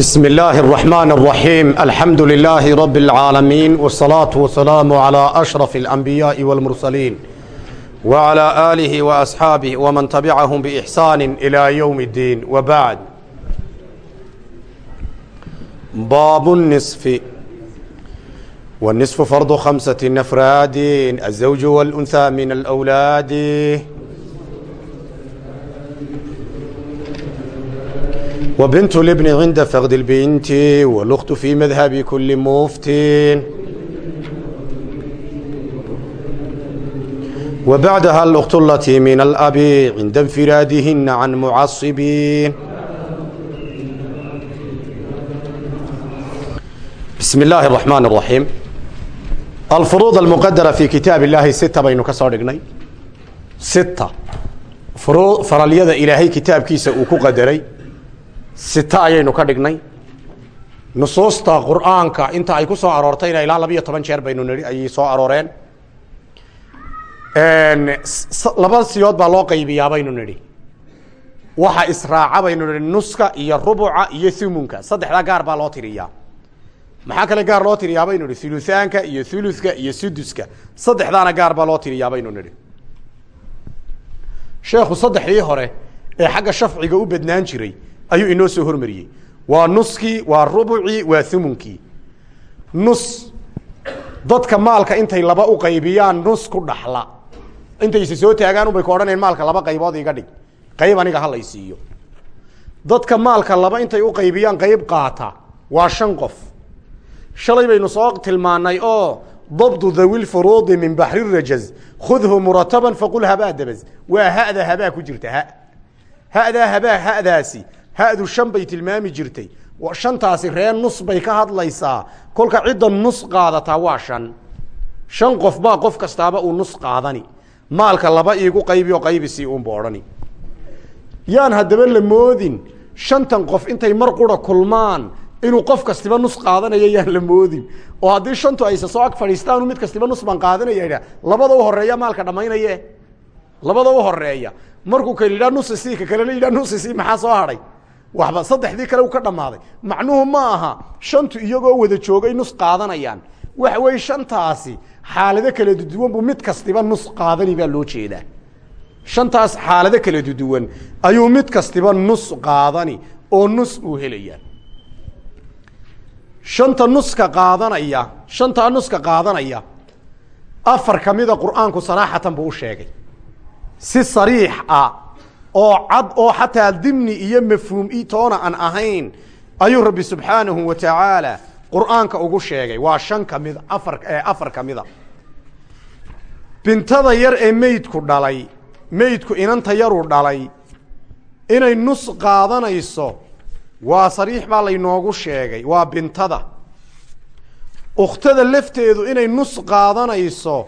بسم الله الرحمن الرحيم الحمد لله رب العالمين والصلاة والسلام على أشرف الأنبياء والمرسلين وعلى آله وأصحابه ومن تبعهم بإحسان إلى يوم الدين وبعد باب النصف والنصف فرض خمسة أفراد الزوج والأنثى من الأولاد وبنت الابن عند فقد البنت والأخت في مذهب كل مفتين وبعدها الأخت التي من الأب عند انفرادهن عن معصبين بسم الله الرحمن الرحيم الفروض المقدرة في كتاب الله ستة بينو كسو dhgnay ستة faralyada ilaahay kitaabkiisa uu ku qadaray sita ayaynu ka dhignay. Nusuusta qur'aanka inta ay ku soo aroortayna ilaa labiyo toban jeer baynu nihi ayay soo arooreen. Laba siyood baa loo qaybiyaa baynu nidhi. Waxa israaca baynu nihi nuska iyo rubuca iyo thumunka saddexdaa gaar baa loo tiriyaa. Maxaa kale gaar loo tiriyaa baynu nihi thuluthaanka iyo thuluthka iyo suduska saddexdaana gaar baa loo tiriyaa baynu nidhi. Sheekhu saddexdii hore ee xagga shafciga u badnaan jiray ayuu inoo soo hormariyey. Waa nuskii waa rubucii waa thumunkii nus dadka maalka intay laba u qaybiyaan nus ku dhaxla. Intayse soo taagaan unbay ku odhanayeen maalka laba qaybood iga dhig. Qayb aniga halay siiyo. Dadka maalka laba intay u qaybiyaan qayb qaata. Waa shan qof. Shalay baynu soo tilmaanay oo dabdu dhawi lfuruudi min baxri rajaz. Khudhu murataban faqul habaa dabaz. Waa hada habaa ku jirta ha. Hadaa habaa hadaasi hadu shan bay tilmaami jirtay. Shantaasi ree nus bay ka hadlaysaa. Kolka cidda nus qaadataa waa shan. Shan qof baa qof kastaaba uu nus qaadani. Maalka laba iigu qaybi oo qaybisii unba odhani yaan haddaba la moodin shantan qof intay mar qura kulmaan inuu qof kastiba nus qaadanayo yaan la moodin. Oo haddii shantu ayse soo ag fadhiistaanu mid kastiba nus baan qaadanaya labada u horreeya maalka dhammaynaye. Labada u horreeya markuu kala yidhaha nusisi ka kalena yidhaha nusisi maxaa soo hadhay waxba saddexdii kale uu ka dhammaaday. Macnuhu ma aha shantu iyagoo wada joogay nus qaadanayaan. Waxa weeye shantaasi xaalado kala duduwan buu mid kastiba nus qaadani baa loo jeedaa. Shantaas xaalado kala duduwan ayuu mid kastiba nus qaadani oo nus uu helaya shanta nuska qaadanaya shantaa nuska qaadanaya afar kamida qur'aanku saraaxatan buu u sheegay. Si sariix ah oo cad oo xataa dimni iyo mafhuum toona aan ahayn ayuu rabbi subxaanahu wa tacaala qur'aanka ugu sheegay. Waa shan ka mid afar afar kamida bintada yar ee meydku dhalay meydku inanta yaruu dhalay inay nus qaadanayso waa sariix baa laynoogu sheegay. Waa bintada. Ukhtada lafteedu inay nus qaadanayso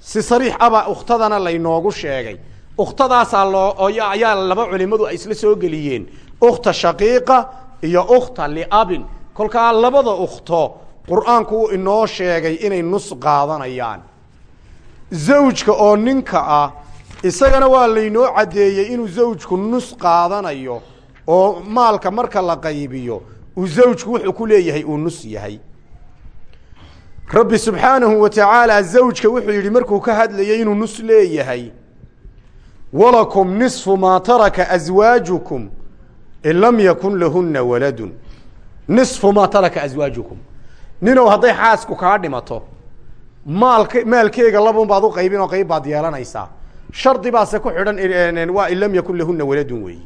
si sariix aba ukhtadana laynoogu sheegay ukhtadaasaa loo ayaa laba culimadu ay isla soo geliyeen. Ukhta shaqiiqa iyo ukhta liabin. Kolkaa labada ukhto qur'aanku inoo sheegay inay nus qaadanayaan. Zawjka oo ninka ah isagana waa laynoo caddeeyey inuu zawjku nus qaadanayo oo maalka marka la qaybiyo uu zawjku wuxuu ku leeyahay uu nus yahay. Rabbi subxaanahu wa tacaala zawjka wuxuu yidhi markuu ka hadlayay inuu nus leeyahay walakum nisfu maa taraka aswaajukum in lam yakun lahunna waladun nisfu maa taraka aswaajukum ninow hadday xaasku kaa dhimato maalk maalkeega labun baad u qaybin oo qayb baad yeelanaysaa shardi baase ku xidhan waa in lam yakun lahunna waladun weeyi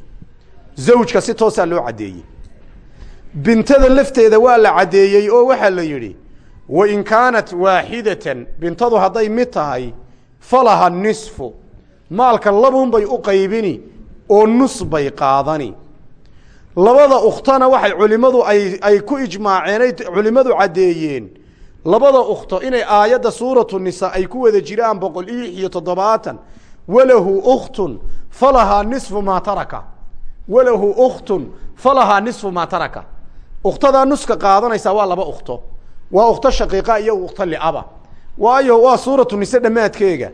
zawjka si toosaa loo caddeeyey bintada lafteeda waa la caddeeyey oo waxaa la yidhi wain kaanat waaxidatan bintadu hadday mid tahay falaha nisfu maalka labun bay u qaybini oo nus bay qaadani. Labada ukhtana waxay culimadu ay ay ku ijmaaceen culimadu caddeeyeen. Labada ukhto inay aayadda suuratu nisa ay ku wada jiraan boqol iyo iyo toddobaatan. Walahu ukhtun falahaa nisfu maa taraka. Walahu ukhtun falahaa nisfu maa taraka. Ukhtadaa nuska qaadanaysaa waa laba ukhto. Waa ukhto shaqiiqa iyo ukhto liaba. Waayo waa suuratu nise dhammaadkeega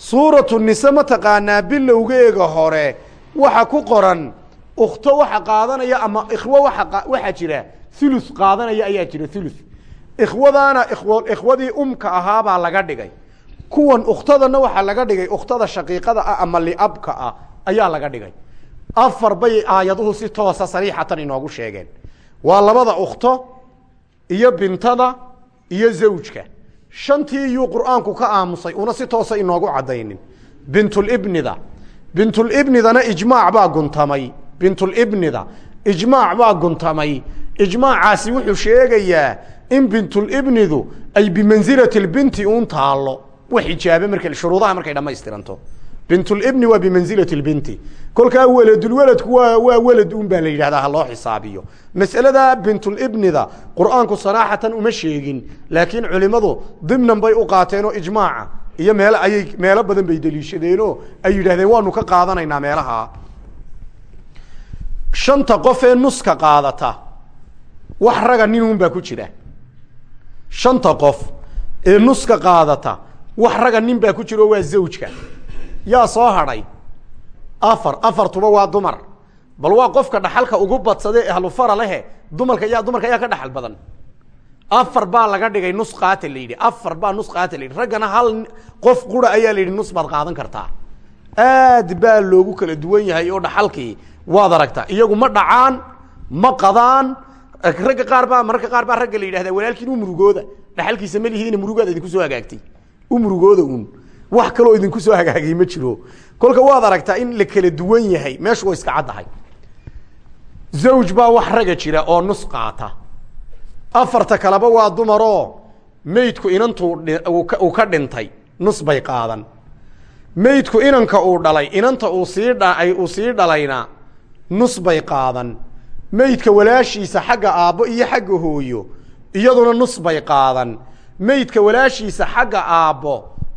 suuratu nise mataqaanaa bilowgeega hore. Waxa ku qoran ukhto waxa qaadanaya ama ikhwo waa waxaa jira. Ulu qaadanaya ayaa jira ulu ikhwadaana ikhwadii umka ahaabaa laga dhigay. Kuwan ukhtadana waxaa laga dhigay ukhtada shaqiiqada ah ama liabka ah ayaa laga dhigay. Afar bay aayaduhu si toosa sariixatan inoogu sheegeen. Waa labada ukhto iyo bintada iyo zawjka shantii yuu qur'aanku ka aamusay una si toosa inoogu caddaynin. Bintulibnida bintulibnidana ijmaac baa guntamay. Bintulibnida ijmaac baa guntamay. Ijmaacaasi wuxuu sheegayaa in bintulibnidu ay bimansilati binti uun taallo. Wax ijaabe marka shuruudaha markay dhamaystiranto bintulibni waa bimansilati lbinti. Kolkaa weladulweladku waa waa welad un baa la yidhahdaa ha loo xisaabiyo. Mas'alada bintulibnida qur'aanku saraaxatan uma sheegin laakiin culimadu dimnan bay u qaateenoo ijmaaca iyo meelo ayay meelo badan bay deliishadeenoo ay yidhahdeen waanu ka qaadanaynaa meelaha. Shanta qof ee nuska qaadata wax raga ninun baa ku jira. Shanta qof ee nuska qaadata wax raga nin baa ku jira oo waa zawjka yaa soo hadhay. Afar afartuba waa dumar. Bal waa qofka dhaxalka ugu badsadee ahlufara lehe dumarka yaa dumarka ayaa ka dhaxal badan. Afar baa laga dhigay nus qaata la yidhi. Afar baa nus qaata la yidhi. Raggana hal qof qura ayaa la yidhi nus baad qaadan kartaa. Aad baa loogu kala duwan yahay oo dhaxalkii waad aragtaa. Iyagu ma dhacaan ma qadaan. Ragga qaar baa mararka qaar baa ragga la yidhahdaa walaalkiin u murugooda dhaxalkiisa ma lihidina murugaada idinku soo hagaagtay. U murugooda un wax kaloo idinku soo hagaagay ma jiro. Kolka waad aragtaa in la kala duwan yahay meeshu way iska caddahay. Zawj baa wax raga jira oo nus qaata. Afarta kaleba waa dumaroo meydku inantuu uu ka dhintay nus bay qaadan. Meydku inanka uu dhalay inanta uu sii dha uu sii dhalayna nus bay qaadan. Meydka walaashiisa xagga aabbo iyo xagga hooyo iyaduna nus bay qaadan. Meydka walaashiisa xagga aabbo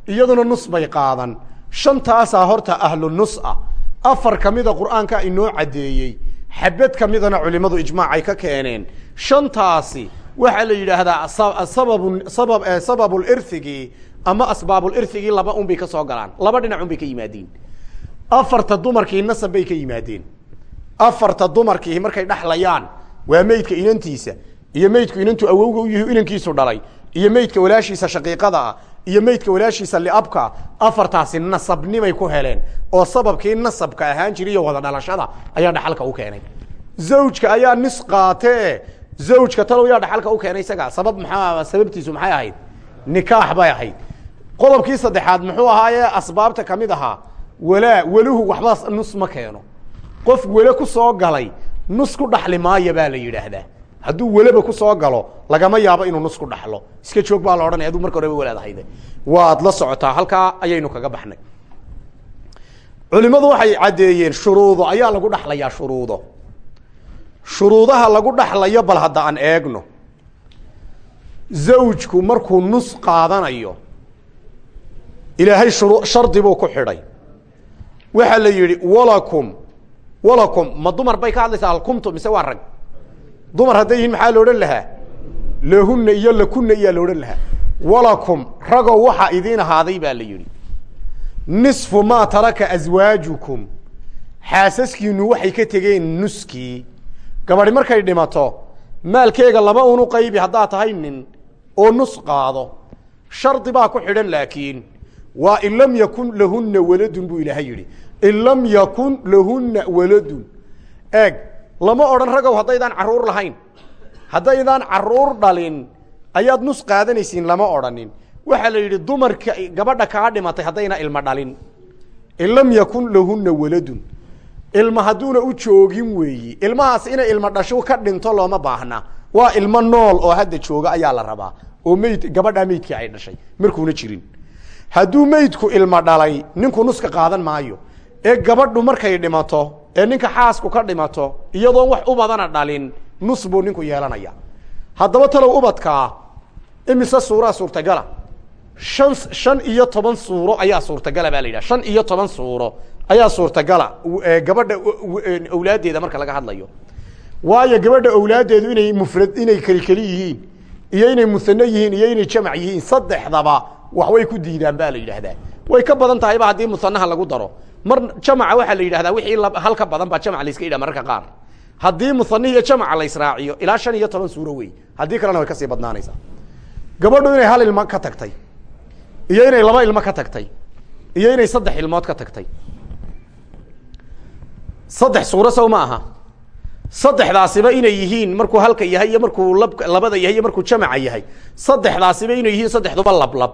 iyaduna nus bay qaadan. Shantaasaa horta ahlu nus ah. Afar ka mida qur'aanka inoo caddeeyey. Xabad ka midana culimmadu ijmaacay ka keeneen. Shantaasi waxaa la yidhaahdaa sabab sababulirhigii ama asbaabulirhigii laba un bay ka soo galaan. Laba dhinac un bay ka yimaadeen. Afarta dumarkii nasab bay ka yimaadeen. Afarta dumarkii markay dhexlayaan waa meydka inantiisa iyo meydku inantu awowga u yihi inankiisu dhalay iyo meydka walaashiisa shaqiiqada ah iyo meydka walaashiisa liabka afartaasi nasabnimay ku heleen oo sababkii nasabka ahaan jira iyo wada dhalashada ayaa dhaxalka u keenay. Zawjka ayaa nis qaatee zawjka talow yaa dhaxalka u keenay isaga. Sabab maxaa sababtiisu maxay ahayd? Nikaax bay ahayd. Qodobkii saddexaad muxuu ahaayee asbaabta ka mid ahaa walaa weluhu waxba nus ma keeno. Qof wele ku soo galay nus ku dhaxli maaya baa la yidhaahdaa hadduu weleba ku soo galo lagama yaabo inuu nus ku dhaxlo. Iska joog baa la odhanaya aduu marka horeba walaadahayde waad la socotaa halkaa ayaynu kaga baxnay. Culimadu waxay caddeeyeen shuruudo ayaa lagu dhaxlayaa shuruudo. Shuruudaha lagu dhaxlayo bal hadda aan eegno. Zawjku markuu nus qaadanayo ilaahay shuru shardi buu ku xidhay. Waxaa la yidhi walakum walakum. Ma dumar bay ka hadlaysaa alkumtu mise waa rag dumar hadday yihiin maxaa la odhan lahaa? Lahunna iyo lakunna iyaa la odhan lahaa. Walakum ragow waxaa idiin ahaaday baa la yidhi. Nisfu maa taraka aswaajukum xaasaskiinu waxay ka tegeen nuskii. Gabadhi markay dhimato maalkeega laba unu qaybi haddaad tahay nin oo nus qaado. Shardi baa ku xidhan laakiin waa in lam yakun lahunna waladun buu ilaahay yidhi. In lam yakun lahunna waladun. Eeg lama odhan ragow haddaydaan carruur lahayn. Haddaydaan carruur dhalin ayaad nus qaadanaysiin lama odhanin. Waxaa la yidhi dumarka gabadha kaa dhimatay haddayna ilmo dhalin. In lam yakun lahunna waladun. Ilma hadduuna u joogin weeyi. Ilmahaas inay ilmo dhasho ka dhinto looma baahna. Waa ilmo nool oo hadda jooga ayaa la rabaa. Oo meyd gabadhaa meydkii ay dhashay. Markuuna jirin. Hadduu meydku ilmo dhalay ninku nuska qaadan maayo ee gabadhu markay dhimato ee ninka xaasku ka dhimato iyadoon wax u badana dhalin nus buu ninku yeelanaya. Haddaba talow ubadkaa imise suuraa suurtagala? Shan shan iyo toban suuro ayaa suurtagala baa la yidhaha. Shan iyo toban suuro ayaa suurtagala gabadha awlaaddeeda marka laga hadlayo. Waayo gabadha awlaaddeedu inay mufrad inay kelikeli yihiin iyo inay musano yihiin iyo inay jamac yihiin saddexdaba wax way ku diidaan ba la yidhaahdaa way ka badan tahayba haddii musanaha lagu daro. Mar jamaca waxaa la yidhahdaa wixii hal ka badan baa jamac la iska yidhaha mararka qaar. Haddii muhani iyo jamca la israaciyo ilaa shan iyo toban suuro wey haddii kalena way ka sii badnaanaysaa. Gabadhu inay hal ilmo ka tagtay iyo inay laba ilmo ka tagtay iyo inay saddex ilmood ka tagtay. Saddex suuro sow ma aha. Saddexdaasiba inay yihiin markuu halka yahay iyo markuu lab labada yahay iyo markuu jamaca yahay. Saddexdaasiba inay yihiin saddexduba lablab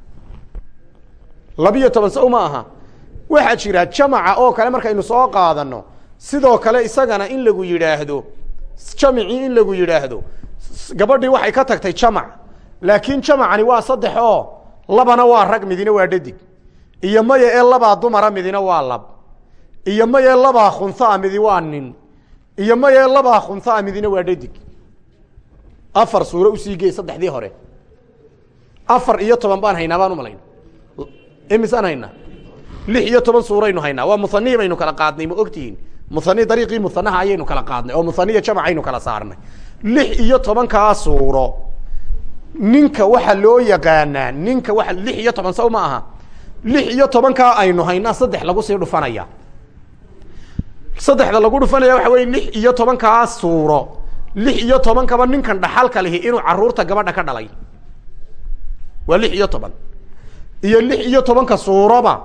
labiyo toban sow ma aha waxaa jira jamaca oo kale markaynu soo qaadano. Sidoo kale isagana in lagu yidhaahdo jamicii in lagu yidhaahdo. Gabadhii waxay ka tagtay jamac. Laakiin jamacani waa saddex oo. Labana waa rag midina waa dhadig. Iyo maya ee labaa dumara midina waa lab. Iyo maya labaa khunhaa midi waa nin. Iyo maya labaa khunhaa midina waa dhadig. Afar suuro u sii gey saddexdii hore. Afar iyo toban baan haynaa baan umalayn imisaan haynaa lix iyo toban suuraynu haynaa. Waa muhanihi baynu kala qaadnay ma ogtihiin? Muhani dariiqii muhanaha ayaynu kala qaadnay oo muhaniya jamacaynu kala saarnay. lix iyo tobankaa suuro. Ninka waxa loo yaqaanaa ninka waa lix iyo toban saw ma aha? lix iyo tobankaa aynu haynaa saddex lagu sii dhufanaya saddexda lagu dhufanaya waxa weye lix iyo tobankaa suuro. lix iyo tobankaba ninkan dhaxalka lihi inuu carruurta gabadha ka dhalay. Waa lix iyo toban iyo lix iyo tobanka suuroba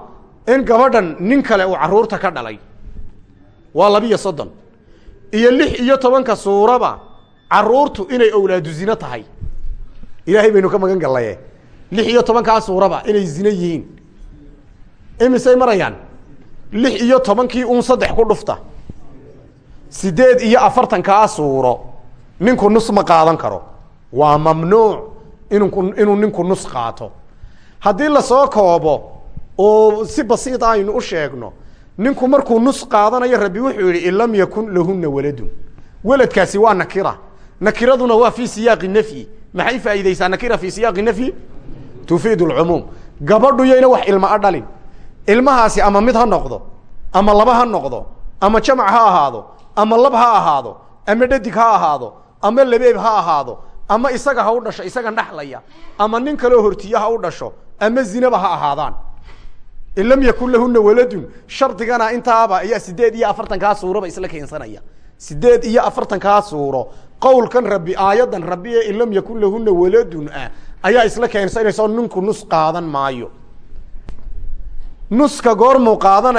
in gabadhan nin kale uu carruurta ka dhalay. Waa labiyo soddon. Iyo lix iyo tobanka suuraba caruurtu inay awlaadu zino tahay. Ilaahay baynu ka magan gallaye. Lix iyo tobankaa suuraba inay zino yihiin. Imisay marayaan? Lix iyo tobankii un saddex ku dhufta. Sideed iyo afartankaa suuro. Ninku nus ma qaadan karo. Waa mamnuuc inuu ninku nus qaato haddii la soo koobo oo si basiita aynu u sheegno ninku markuu nus qaadanayo rabbi wuxuu yihi in lam yakun lahuna waladun. Weladkaasi waa nakira. Nakiraduna waa fi siyaaqi nafyi. Maxay faa'iideysaa nakira fi siyaaqi nafyi? Tufiid lcumuum gabadhu yayna wax ilma a dhalin. Ilmahaasi ama mid ha noqdo ama laba ha noqdo ama jamac ha ahaado ama lab ha ahaado ama dhadig ha ahaado ama labeeb ha ahaado ama isaga ha u dhasho isaga dhaxlaya ama nin kaleo hortiye ha u dhasho ama zinaba ha ahaadaan. In lam yakun lahuna waladun shardigana intaaba ayaa sideed iyo afartankaa suuroba isla keensanaya. Sideed iyo afartankaa suuro. Qowlkan rabbi aayadan rabbi ee in lam yakun lahuna waladun ah ayaa isla keensanaysa ninku nus qaadan maayo. Nuska goormuu qaadanaya